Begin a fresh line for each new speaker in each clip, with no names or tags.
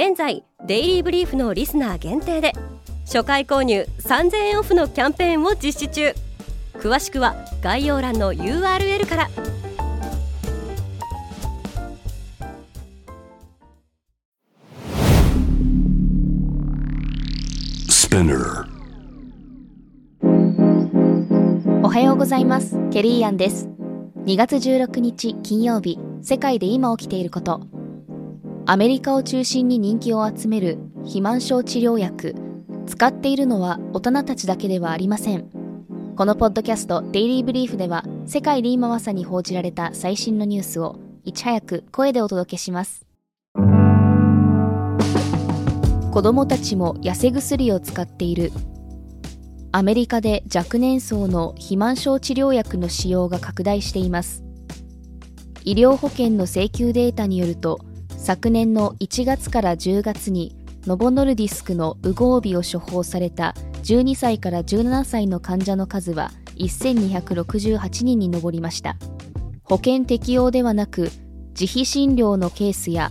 現在デイリーブリーフのリスナー限定で初回購入3000円オフのキャンペーンを実施中。詳しくは概要欄の URL から。
おはようございます。ケリーアンです。2月16日金曜日世界で今起きていることアメリカを中心に人気を集める肥満症治療薬。使っているのは大人たちだけではありません。このポッドキャストデイリーブリーフでは世界で今まさに報じられた最新のニュースをいち早く声でお届けします。子供たちも痩せ薬を使っている。アメリカで若年層の肥満症治療薬の使用が拡大しています。医療保険の請求データによると昨年の1月から10月にノボノルディスクのウゴービを処方された12歳から17歳の患者の数は1268人に上りました。保険適用ではなく自費診療のケースや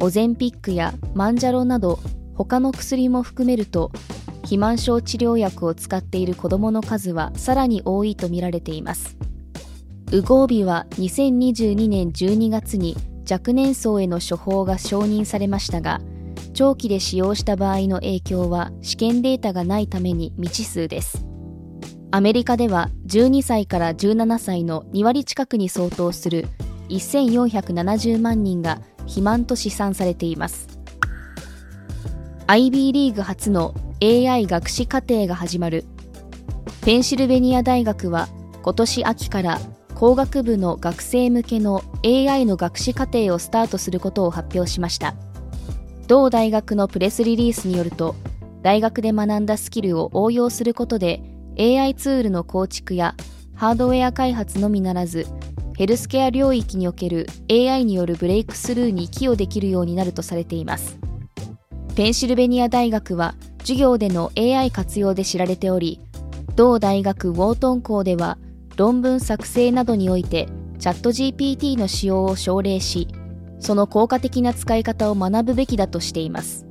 オゼンピックやマンジャロなど他の薬も含めると肥満症治療薬を使っている子どもの数はさらに多いとみられています。ウゴービは2022年12月に若年層への処方が承認されましたが長期で使用した場合の影響は試験データがないために未知数です。アメリカでは12歳から17歳の2割近くに相当する1470万人が肥満と試算されています。IB リーグ初の AI 学士課程が始まる。ペンシルベニア大学は今年秋から工学部の学生向けの AI の学士課程をスタートすることを発表しました。同大学のプレスリリースによると大学で学んだスキルを応用することで AI ツールの構築やハードウェア開発のみならずヘルスケア領域における AI によるブレイクスルーに寄与できるようになるとされています。ペンシルベニア大学は授業での AI 活用で知られており同大学ウォートン校では論文作成などにおいてチャット GPT の使用を奨励しその効果的な使い方を学ぶべきだとしています。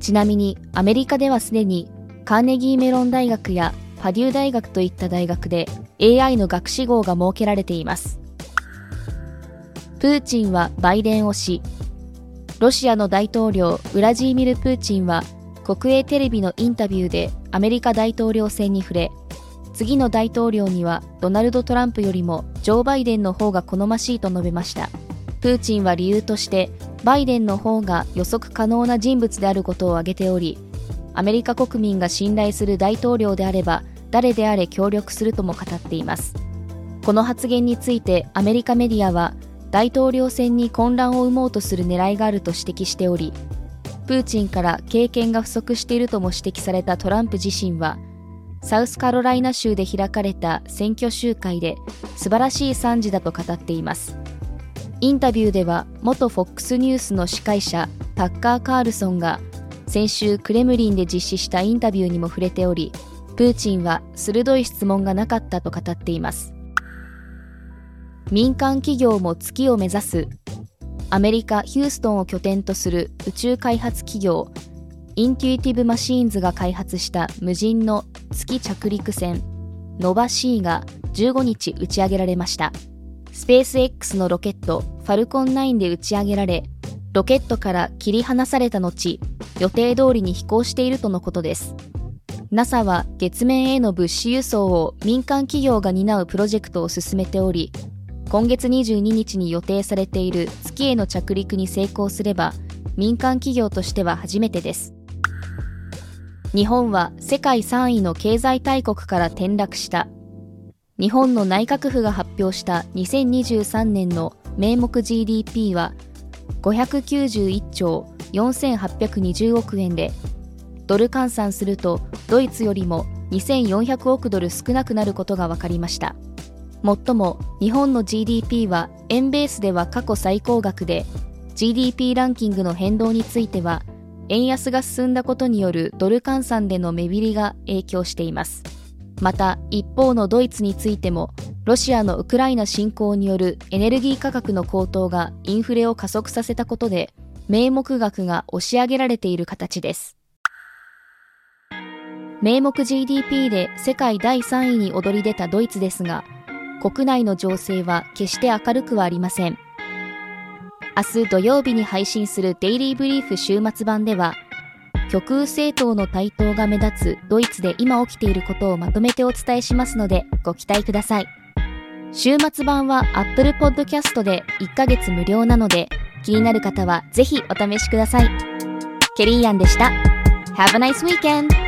ちなみにアメリカではすでにカーネギーメロン大学やパデュー大学といった大学で AI の学士号が設けられています。プーチンはバイデン推しロシアの大統領ウラジーミル・プーチンは国営テレビのインタビューでアメリカ大統領選に触れ次の大統領にはドナルド・トランプよりもジョー・バイデンの方が好ましいと述べました。プーチンは理由としてバイデンの方が予測可能な人物であることを挙げておりアメリカ国民が信頼する大統領であれば誰であれ協力するとも語っています。この発言についてアメリカメディアは大統領選に混乱を生もうとする狙いがあると指摘しておりプーチンから経験が不足しているとも指摘されたトランプ自身はサウスカロライナ州で開かれた選挙集会で素晴らしい賛辞だと語っています。インタビューでは元 FOX ニュースの司会者タッカー・カールソンが先週クレムリンで実施したインタビューにも触れておりプーチンは鋭い質問がなかったと語っています。民間企業も月を目指すアメリカ・ヒューストンを拠点とする宇宙開発企業インテュイティブ・マシーンズが開発した無人の月着陸船ノバ C が15日打ち上げられました。スペース X のロケットファルコン9で打ち上げられロケットから切り離された後予定通りに飛行しているとのことです。NASA は月面への物資輸送を民間企業が担うプロジェクトを進めており今月22日に予定されている月への着陸に成功すれば民間企業としては初めてです。日本は世界3位の経済大国から転落した。日本の内閣府が発表した2023年の名目 GDP は591兆4820億円でドル換算するとドイツよりも2400億ドル少なくなることが分かりました。もっとも日本の GDP は円ベースでは過去最高額で GDP ランキングの変動については円安が進んだことによるドル換算での目減りが影響していますまた一方のドイツについてもロシアのウクライナ侵攻によるエネルギー価格の高騰がインフレを加速させたことで名目額が押し上げられている形です名目 GDP で世界第3位に躍り出たドイツですが、国内の情勢は決して明るくはありません。明日土曜日に配信するデイリーブリーフ週末版では、極右政党の台頭が目立つドイツで今起きていることをまとめてお伝えしますのでご期待ください。週末版は Apple Podcast で1ヶ月無料なので気になる方はぜひお試しください。ケリーアンでした。Have a nice weekend!